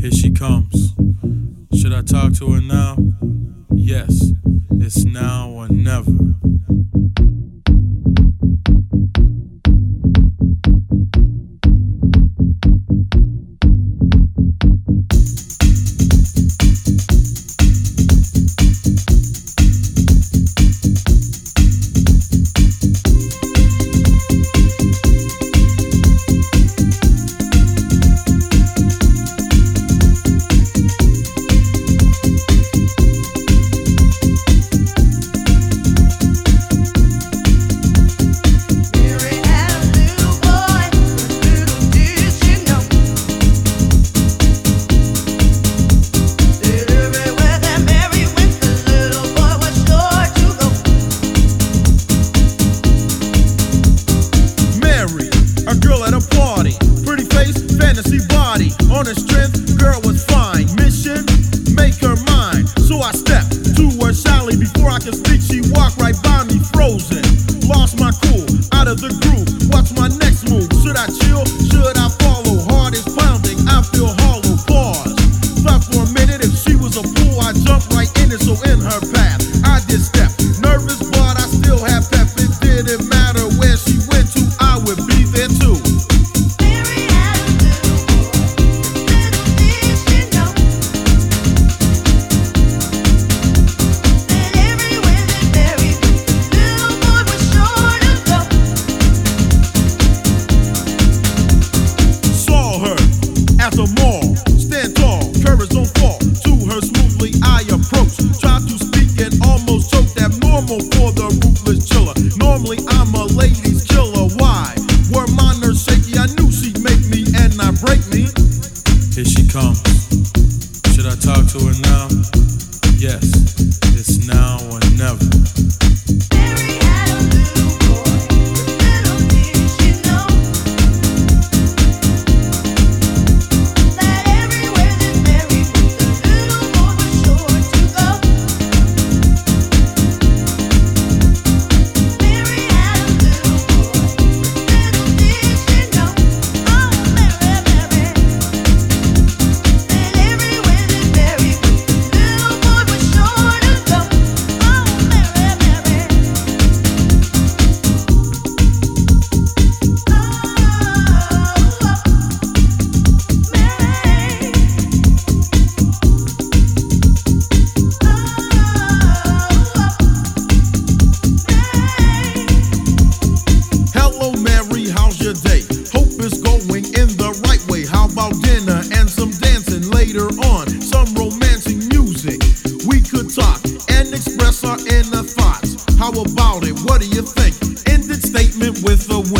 Here she comes. Should I talk to her now? Yes, it's now or never. on the strength. It's now or never. on some romantic music. We could talk and express our inner thoughts. How about it? What do you think? Ended statement with a.